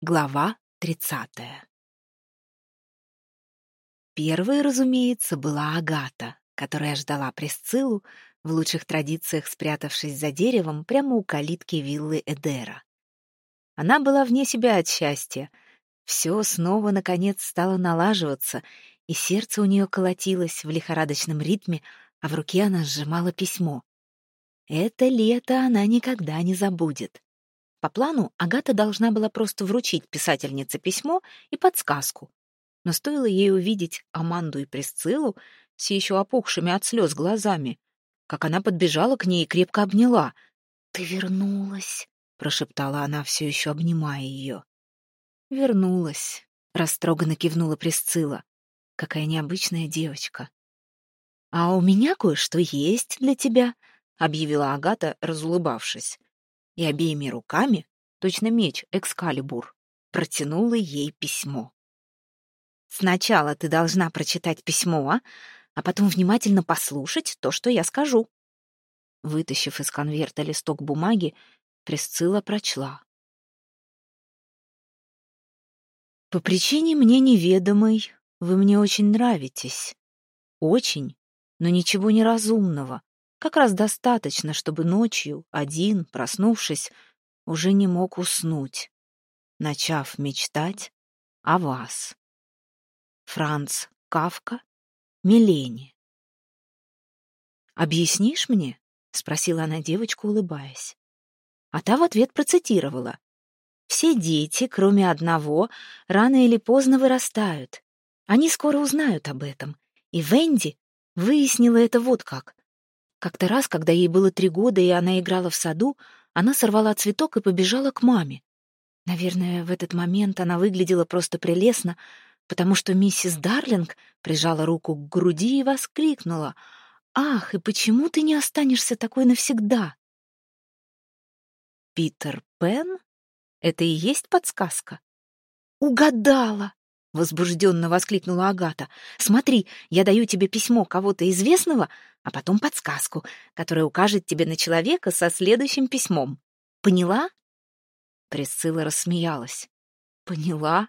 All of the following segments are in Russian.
Глава тридцатая Первой, разумеется, была Агата, которая ждала Пресциллу, в лучших традициях спрятавшись за деревом прямо у калитки виллы Эдера. Она была вне себя от счастья. Все снова, наконец, стало налаживаться, и сердце у нее колотилось в лихорадочном ритме, а в руке она сжимала письмо. Это лето она никогда не забудет. По плану Агата должна была просто вручить писательнице письмо и подсказку. Но стоило ей увидеть Аманду и Присциллу с еще опухшими от слез глазами, как она подбежала к ней и крепко обняла. «Ты вернулась», — прошептала она, все еще обнимая ее. «Вернулась», — растроганно кивнула Присцилла. «Какая необычная девочка». «А у меня кое-что есть для тебя», — объявила Агата, разулыбавшись и обеими руками, точно меч Экскалибур, протянула ей письмо. «Сначала ты должна прочитать письмо, а, а потом внимательно послушать то, что я скажу». Вытащив из конверта листок бумаги, Пресцилла прочла. «По причине мне неведомой вы мне очень нравитесь. Очень, но ничего неразумного. Как раз достаточно, чтобы ночью, один, проснувшись, уже не мог уснуть, начав мечтать о вас. Франц Кавка, Милени. «Объяснишь мне?» — спросила она девочку, улыбаясь. А та в ответ процитировала. «Все дети, кроме одного, рано или поздно вырастают. Они скоро узнают об этом. И Венди выяснила это вот как. Как-то раз, когда ей было три года, и она играла в саду, она сорвала цветок и побежала к маме. Наверное, в этот момент она выглядела просто прелестно, потому что миссис Дарлинг прижала руку к груди и воскликнула. «Ах, и почему ты не останешься такой навсегда?» «Питер Пен? Это и есть подсказка?» «Угадала!» — возбужденно воскликнула Агата. «Смотри, я даю тебе письмо кого-то известного, а потом подсказку, которая укажет тебе на человека со следующим письмом. Поняла?» Присцилла рассмеялась. «Поняла?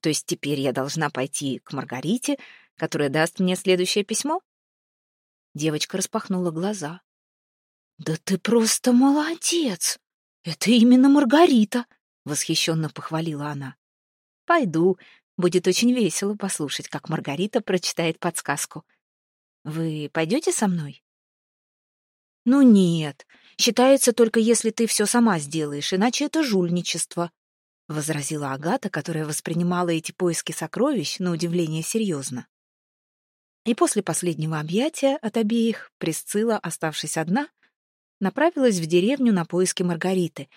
То есть теперь я должна пойти к Маргарите, которая даст мне следующее письмо?» Девочка распахнула глаза. «Да ты просто молодец! Это именно Маргарита!» — восхищенно похвалила она. «Пойду, Будет очень весело послушать, как Маргарита прочитает подсказку. Вы пойдете со мной? Ну нет, считается только если ты все сама сделаешь, иначе это жульничество, — возразила Агата, которая воспринимала эти поиски сокровищ на удивление серьезно. И после последнего объятия от обеих Присцилла, оставшись одна, направилась в деревню на поиски Маргариты,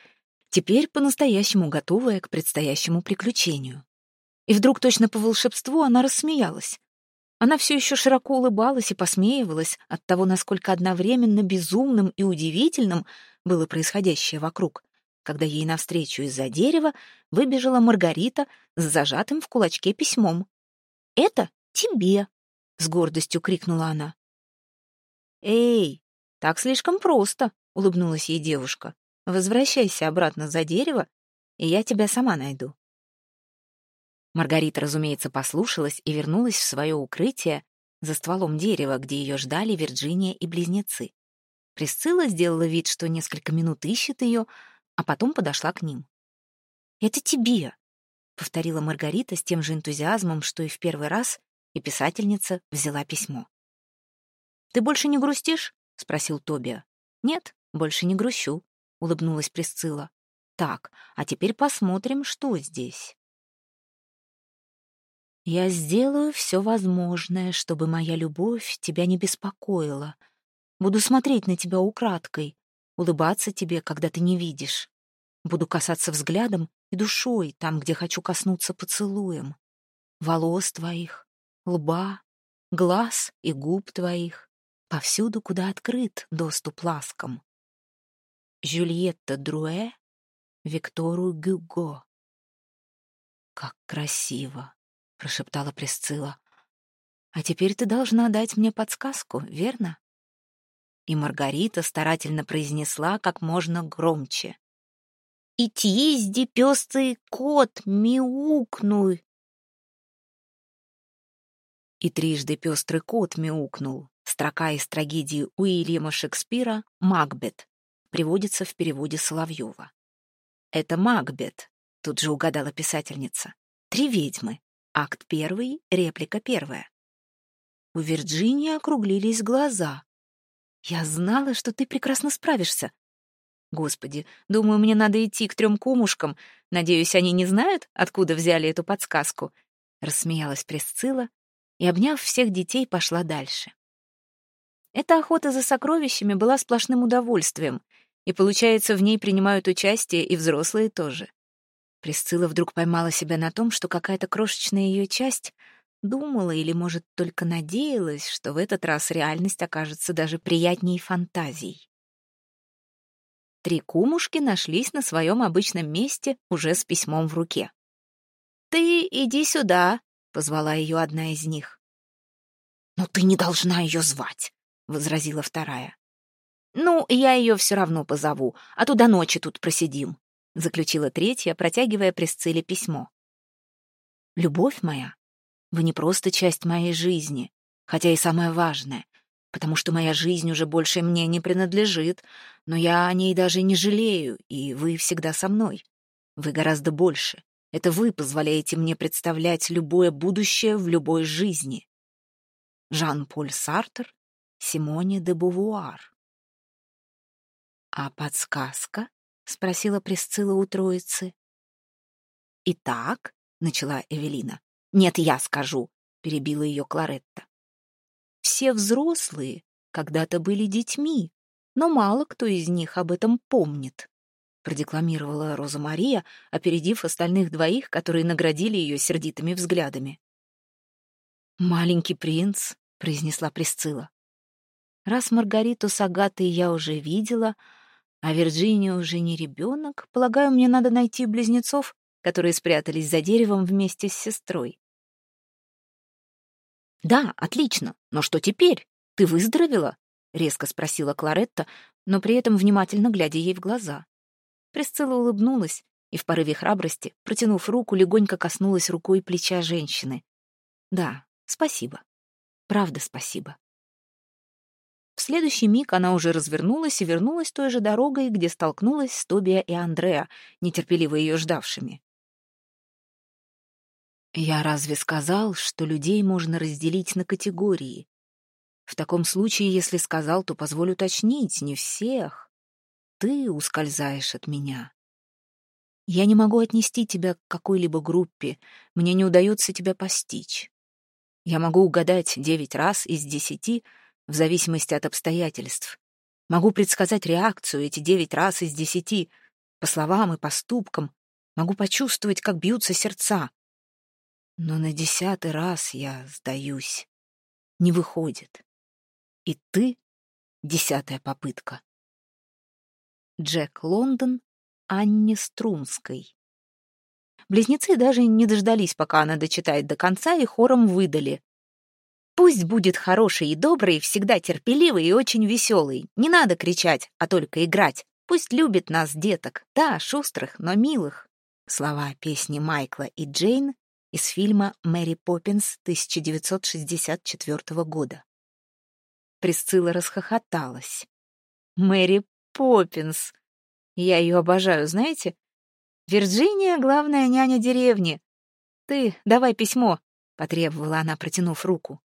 теперь по-настоящему готовая к предстоящему приключению. И вдруг точно по волшебству она рассмеялась. Она все еще широко улыбалась и посмеивалась от того, насколько одновременно безумным и удивительным было происходящее вокруг, когда ей навстречу из-за дерева выбежала Маргарита с зажатым в кулачке письмом. «Это тебе!» — с гордостью крикнула она. «Эй, так слишком просто!» — улыбнулась ей девушка. «Возвращайся обратно за дерево, и я тебя сама найду». Маргарита, разумеется, послушалась и вернулась в свое укрытие за стволом дерева, где ее ждали Вирджиния и близнецы. Присцилла сделала вид, что несколько минут ищет ее, а потом подошла к ним. «Это тебе», — повторила Маргарита с тем же энтузиазмом, что и в первый раз, и писательница взяла письмо. «Ты больше не грустишь?» — спросил Тобиа. «Нет, больше не грущу», — улыбнулась Присцилла. «Так, а теперь посмотрим, что здесь». Я сделаю все возможное, чтобы моя любовь тебя не беспокоила. Буду смотреть на тебя украдкой, улыбаться тебе, когда ты не видишь. Буду касаться взглядом и душой там, где хочу коснуться поцелуем. Волос твоих, лба, глаз и губ твоих, повсюду, куда открыт доступ ласкам. Жюльетта Друэ, Виктору Гюго. Как красиво! — прошептала Присцилла. «А теперь ты должна дать мне подсказку, верно?» И Маргарита старательно произнесла как можно громче. и тъезди пёстрый кот мяукнуй. И трижды пестрый кот мяукнул. Строка из трагедии Уильяма Шекспира «Макбет» приводится в переводе Соловьева. «Это Макбет», — тут же угадала писательница. «Три ведьмы». Акт первый, реплика первая. У Вирджинии округлились глаза. «Я знала, что ты прекрасно справишься. Господи, думаю, мне надо идти к трем кумушкам. Надеюсь, они не знают, откуда взяли эту подсказку?» Рассмеялась Пресцилла и, обняв всех детей, пошла дальше. Эта охота за сокровищами была сплошным удовольствием, и, получается, в ней принимают участие и взрослые тоже. Присцилла вдруг поймала себя на том, что какая-то крошечная ее часть думала или, может, только надеялась, что в этот раз реальность окажется даже приятнее фантазий. Три кумушки нашлись на своем обычном месте уже с письмом в руке. «Ты иди сюда», — позвала ее одна из них. «Но ты не должна ее звать», — возразила вторая. «Ну, я ее все равно позову, а то до ночи тут просидим», — заключила третья, протягивая Пресцилле письмо. «Любовь моя, вы не просто часть моей жизни, хотя и самое важное, потому что моя жизнь уже больше мне не принадлежит, но я о ней даже не жалею, и вы всегда со мной. Вы гораздо больше. Это вы позволяете мне представлять любое будущее в любой жизни. Жан-Поль Сартер, Симоне де Бувуар. «А подсказка?» — спросила Присцилла у троицы. «Итак», — начала Эвелина. «Нет, я скажу», — перебила ее Кларетта. «Все взрослые когда-то были детьми, но мало кто из них об этом помнит», — продекламировала Роза Мария, опередив остальных двоих, которые наградили ее сердитыми взглядами. «Маленький принц», — произнесла Присцилла. «Раз Маргариту с Агатой я уже видела, а Вирджиния уже не ребенок, полагаю, мне надо найти близнецов, которые спрятались за деревом вместе с сестрой. «Да, отлично. Но что теперь? Ты выздоровела?» — резко спросила Кларетта, но при этом внимательно глядя ей в глаза. Присцилла улыбнулась и в порыве храбрости, протянув руку, легонько коснулась рукой плеча женщины. «Да, спасибо. Правда, спасибо». В следующий миг она уже развернулась и вернулась той же дорогой, где столкнулась с Тобия и Андреа, нетерпеливо ее ждавшими. Я разве сказал, что людей можно разделить на категории? В таком случае, если сказал, то позволю уточнить, не всех. Ты ускользаешь от меня. Я не могу отнести тебя к какой-либо группе, мне не удается тебя постичь. Я могу угадать девять раз из десяти, в зависимости от обстоятельств. Могу предсказать реакцию эти девять раз из десяти, по словам и поступкам. Могу почувствовать, как бьются сердца. Но на десятый раз я сдаюсь. Не выходит. И ты — десятая попытка. Джек Лондон Анне Струнской. Близнецы даже не дождались, пока она дочитает до конца, и хором выдали. «Пусть будет хороший и добрый, всегда терпеливый и очень веселый. Не надо кричать, а только играть. Пусть любит нас, деток, да, шустрых, но милых». Слова песни Майкла и Джейн из фильма «Мэри Поппинс» 1964 года. Присцилла расхохоталась. «Мэри Поппинс! Я ее обожаю, знаете? Вирджиния — главная няня деревни. Ты давай письмо», — потребовала она, протянув руку.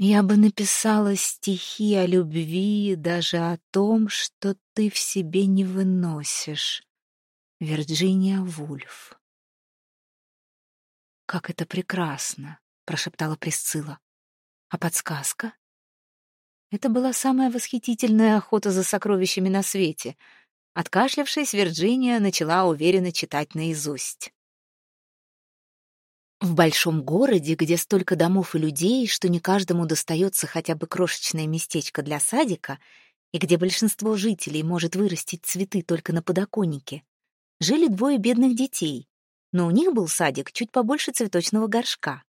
Я бы написала стихи о любви, даже о том, что ты в себе не выносишь. Вирджиния Вульф. «Как это прекрасно!» — прошептала Присцилла. «А подсказка?» Это была самая восхитительная охота за сокровищами на свете. Откашлявшись, Вирджиния начала уверенно читать наизусть. В большом городе, где столько домов и людей, что не каждому достается хотя бы крошечное местечко для садика, и где большинство жителей может вырастить цветы только на подоконнике, жили двое бедных детей, но у них был садик чуть побольше цветочного горшка.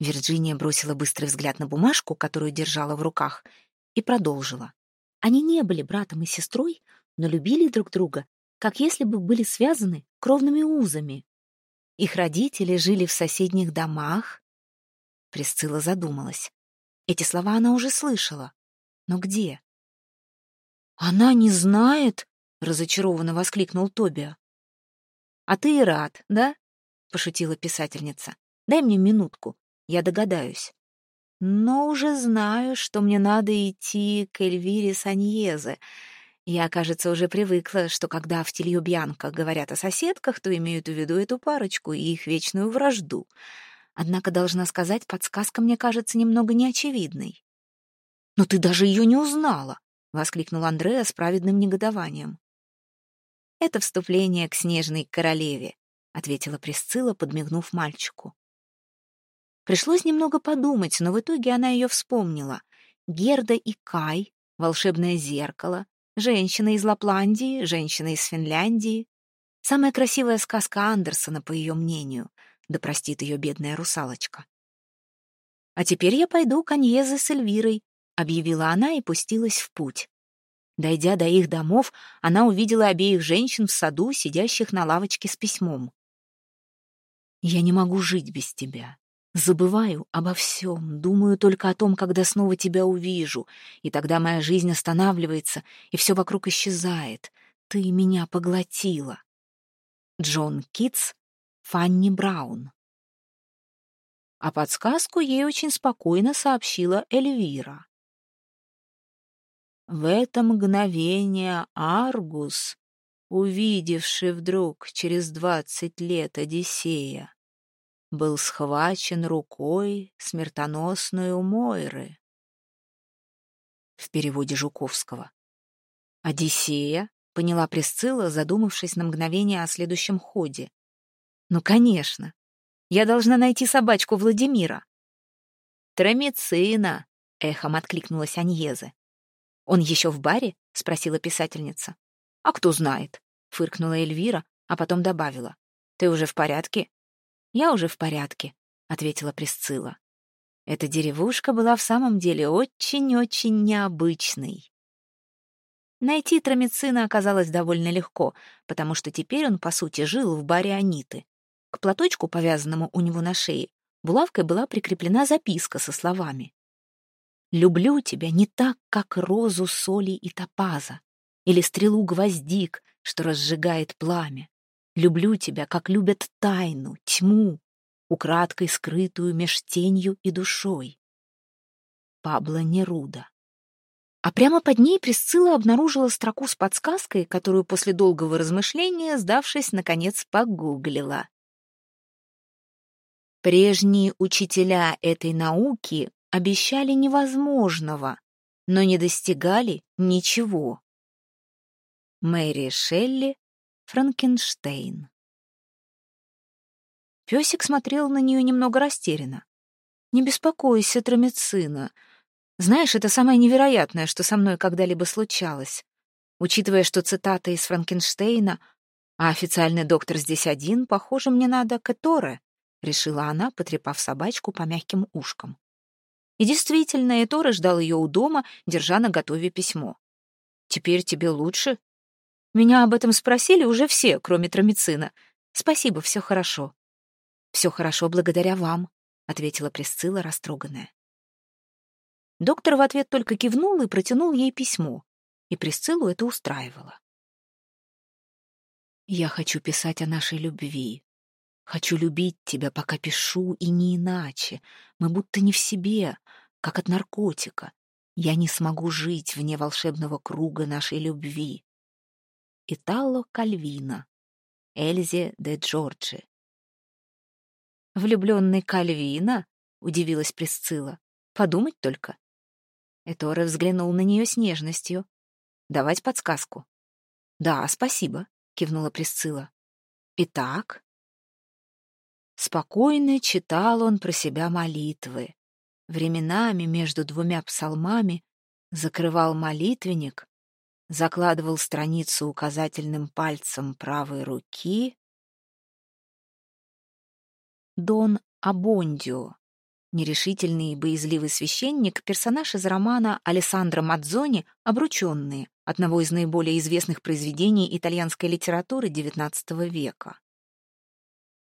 Вирджиния бросила быстрый взгляд на бумажку, которую держала в руках, и продолжила. Они не были братом и сестрой, но любили друг друга, как если бы были связаны кровными узами. Их родители жили в соседних домах. Присцилла задумалась. Эти слова она уже слышала. Но где? «Она не знает?» — разочарованно воскликнул Тобиа. «А ты и рад, да?» — пошутила писательница. «Дай мне минутку, я догадаюсь. Но уже знаю, что мне надо идти к Эльвире Саньезе. Я, кажется, уже привыкла, что когда в Тильюбьянках говорят о соседках, то имеют в виду эту парочку и их вечную вражду. Однако, должна сказать, подсказка мне кажется немного неочевидной. «Но ты даже ее не узнала!» — воскликнул Андреа с праведным негодованием. «Это вступление к снежной королеве», — ответила Присцилла, подмигнув мальчику. Пришлось немного подумать, но в итоге она ее вспомнила. Герда и Кай, волшебное зеркало, женщина из Лапландии, женщина из Финляндии. Самая красивая сказка Андерсона, по ее мнению. Да простит ее бедная русалочка. «А теперь я пойду к Аньезе с Эльвирой», — объявила она и пустилась в путь. Дойдя до их домов, она увидела обеих женщин в саду, сидящих на лавочке с письмом. «Я не могу жить без тебя. Забываю обо всем, думаю только о том, когда снова тебя увижу, и тогда моя жизнь останавливается, и все вокруг исчезает. Ты меня поглотила». Джон Китс, Фанни Браун. А подсказку ей очень спокойно сообщила Эльвира. В это мгновение Аргус, увидевший вдруг через двадцать лет Одиссея, был схвачен рукой смертоносной Мойры. В переводе Жуковского. «Одиссея?» — поняла Присцилла, задумавшись на мгновение о следующем ходе. «Ну, конечно. Я должна найти собачку Владимира». «Тромицина!» — эхом откликнулась Аньезе. «Он еще в баре?» — спросила писательница. «А кто знает?» — фыркнула Эльвира, а потом добавила. «Ты уже в порядке?» «Я уже в порядке», — ответила Присцилла. Эта деревушка была в самом деле очень-очень необычной. Найти Тромицина оказалось довольно легко, потому что теперь он, по сути, жил в баре Аниты. К платочку, повязанному у него на шее, булавкой была прикреплена записка со словами Люблю тебя не так, как розу соли и топаза, или стрелу гвоздик, что разжигает пламя. Люблю тебя, как любят тайну, тьму, украдкой скрытую меж тенью и душой. Пабло Неруда. А прямо под ней Присцилла обнаружила строку с подсказкой, которую после долгого размышления, сдавшись, наконец погуглила. Прежние учителя этой науки обещали невозможного, но не достигали ничего. Мэри Шелли, Франкенштейн. Песик смотрел на нее немного растерянно. «Не беспокойся, Тромицина. Знаешь, это самое невероятное, что со мной когда-либо случалось. Учитывая, что цитата из Франкенштейна, а официальный доктор здесь один, похоже, мне надо Кэторе», — решила она, потрепав собачку по мягким ушкам. И действительно, Этора ждал ее у дома, держа на готове письмо. «Теперь тебе лучше?» Меня об этом спросили уже все, кроме Тромицина. Спасибо, все хорошо. Все хорошо благодаря вам, ответила Присцилла, растроганная. Доктор в ответ только кивнул и протянул ей письмо, и Присциллу это устраивало. «Я хочу писать о нашей любви. Хочу любить тебя, пока пишу, и не иначе. Мы будто не в себе, как от наркотика. Я не смогу жить вне волшебного круга нашей любви. Итало Кальвина, Эльзе де Джорджи. «Влюбленный Кальвина?» — удивилась Присцилла. «Подумать только». Эторе взглянул на нее с нежностью. «Давать подсказку?» «Да, спасибо», — кивнула Присцилла. «Итак?» Спокойно читал он про себя молитвы. Временами между двумя псалмами закрывал молитвенник, закладывал страницу указательным пальцем правой руки. Дон Абондио. Нерешительный и боязливый священник — персонаж из романа Алессандро Мадзони «Обрученные», одного из наиболее известных произведений итальянской литературы XIX века.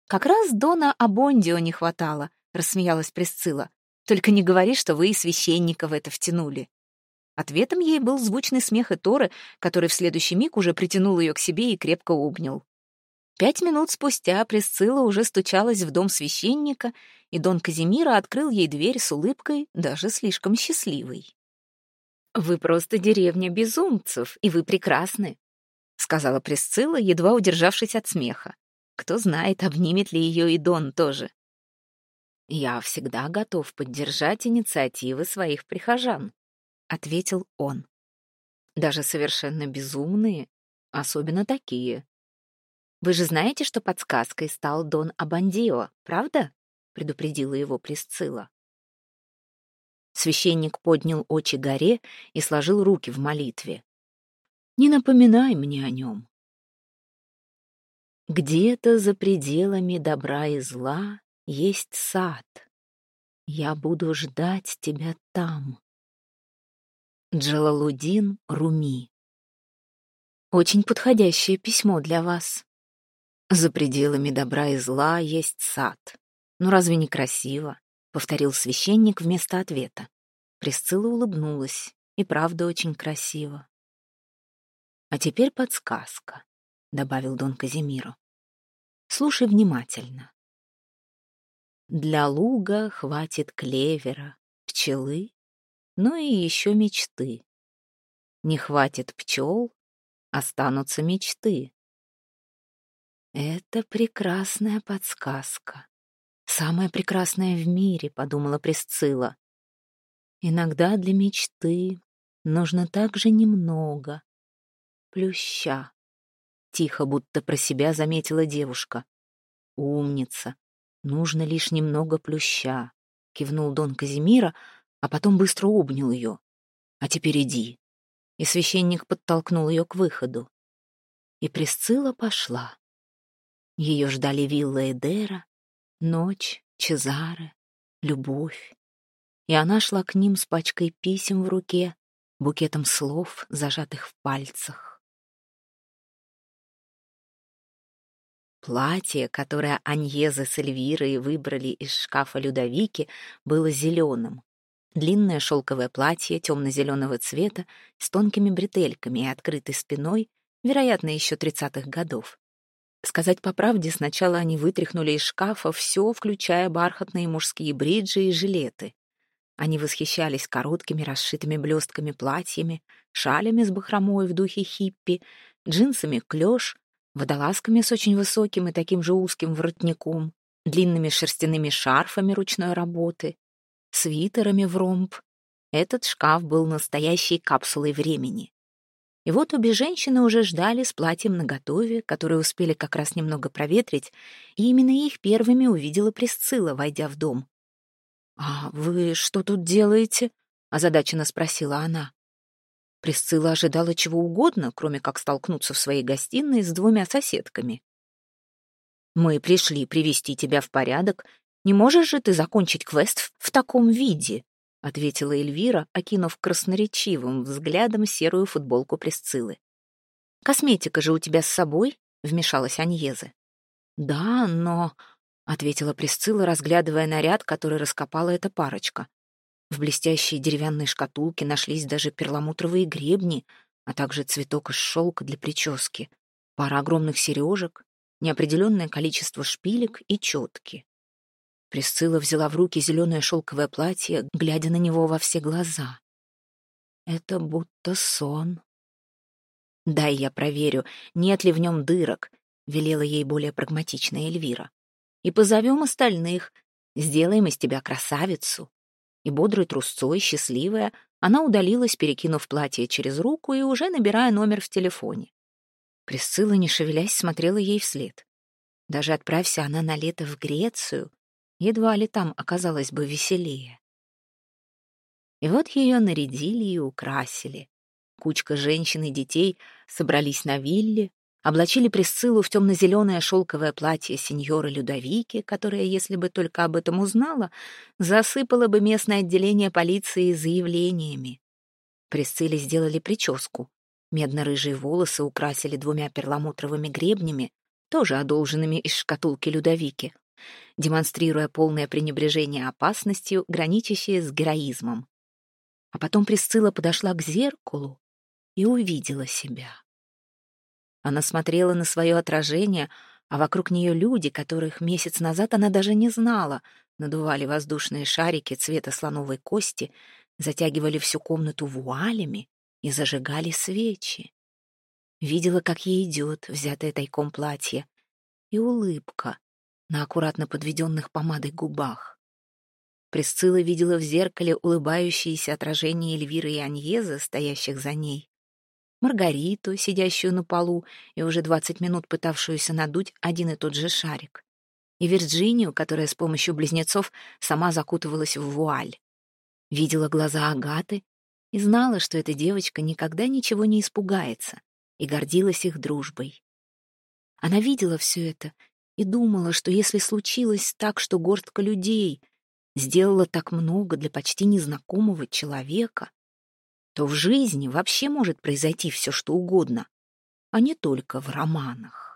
«Как раз Дона Абондио не хватало», — рассмеялась Присцилла. «Только не говори, что вы и священника в это втянули». Ответом ей был звучный смех Эторы, который в следующий миг уже притянул ее к себе и крепко обнял. Пять минут спустя Присцилла уже стучалась в дом священника, и Дон Казимира открыл ей дверь с улыбкой, даже слишком счастливой. «Вы просто деревня безумцев, и вы прекрасны», — сказала Присцилла, едва удержавшись от смеха. Кто знает, обнимет ли ее и Дон тоже. «Я всегда готов поддержать инициативы своих прихожан», — ответил он. «Даже совершенно безумные, особенно такие, вы же знаете, что подсказкой стал Дон Абандио, правда? предупредила его Присцилла. Священник поднял очи горе и сложил руки в молитве. Не напоминай мне о нем. Где-то за пределами добра и зла есть сад. Я буду ждать тебя там. Джалалудин Руми. Очень подходящее письмо для вас. За пределами добра и зла есть сад. Ну разве не красиво? Повторил священник вместо ответа. Присцилла улыбнулась. И правда очень красиво. А теперь подсказка, добавил Дон Казимиро. Слушай внимательно. Для луга хватит клевера, пчелы, ну и еще мечты. Не хватит пчел, останутся мечты. «Это прекрасная подсказка. Самая прекрасная в мире», — подумала Присцилла. «Иногда для мечты нужно также немного. Плюща». Тихо, будто про себя заметила девушка. «Умница. Нужно лишь немного плюща», — кивнул Дон Казимира, а потом быстро обнял ее. «А теперь иди». И священник подтолкнул ее к выходу. И Присцилла пошла. Ее ждали вилла Эдера, ночь, Чезаре, любовь. И она шла к ним с пачкой писем в руке, букетом слов, зажатых в пальцах. Платье, которое Аньеза с Эльвирой выбрали из шкафа Людовики, было зеленым. Длинное шелковое платье темно-зеленого цвета с тонкими бретельками и открытой спиной, вероятно, еще тридцатых годов. Сказать по правде, сначала они вытряхнули из шкафа все, включая бархатные мужские бриджи и жилеты. Они восхищались короткими расшитыми блестками платьями, шалями с бахромой в духе хиппи, джинсами клеш, водолазками с очень высоким и таким же узким воротником, длинными шерстяными шарфами ручной работы, свитерами в ромб. Этот шкаф был настоящей капсулой времени. И вот обе женщины уже ждали с платьем наготове, которые успели как раз немного проветрить, и именно их первыми увидела Присцилла, войдя в дом. «А вы что тут делаете?» — озадаченно спросила она. Присцилла ожидала чего угодно, кроме как столкнуться в своей гостиной с двумя соседками. «Мы пришли привести тебя в порядок. Не можешь же ты закончить квест в таком виде?» — ответила Эльвира, окинув красноречивым взглядом серую футболку Пресциллы. «Косметика же у тебя с собой?» — вмешалась Аньезе. «Да, но...» — ответила Пресцилла, разглядывая наряд, который раскопала эта парочка. В блестящей деревянной шкатулке нашлись даже перламутровые гребни, а также цветок из шелка для прически, пара огромных сережек, неопределенное количество шпилек и четки. Присцилла взяла в руки зеленое шелковое платье, глядя на него во все глаза. Это будто сон. «Дай я проверю, нет ли в нем дырок», — велела ей более прагматичная Эльвира. «И позовем остальных, сделаем из тебя красавицу». И бодрой трусцой, счастливая, она удалилась, перекинув платье через руку и уже набирая номер в телефоне. Присцилла, не шевелясь, смотрела ей вслед. Даже отправься она на лето в Грецию, едва ли там оказалось бы веселее. И вот ее нарядили и украсили. Кучка женщин и детей собрались на вилле, облачили Присциллу в темно-зеленое шелковое платье сеньоры Людовики, которая, если бы только об этом узнала, засыпала бы местное отделение полиции заявлениями. Присцилле сделали прическу. Медно-рыжие волосы украсили двумя перламутровыми гребнями, тоже одолженными из шкатулки Людовики, демонстрируя полное пренебрежение опасностью, граничащее с героизмом. А потом Присцилла подошла к зеркалу и увидела себя. Она смотрела на свое отражение, а вокруг нее люди, которых месяц назад она даже не знала, надували воздушные шарики цвета слоновой кости, затягивали всю комнату вуалями и зажигали свечи. Видела, как ей идет взятое тайком платье, и улыбка на аккуратно подведенных помадой губах. Присцилла видела в зеркале улыбающиеся отражения Эльвиры и Аньеза, стоящих за ней. Маргариту, сидящую на полу и уже двадцать минут пытавшуюся надуть один и тот же шарик, и Вирджинию, которая с помощью близнецов сама закутывалась в вуаль. Видела глаза Агаты и знала, что эта девочка никогда ничего не испугается, и гордилась их дружбой. Она видела все это и думала, что если случилось так, что горстка людей сделала так много для почти незнакомого человека, то в жизни вообще может произойти все, что угодно, а не только в романах.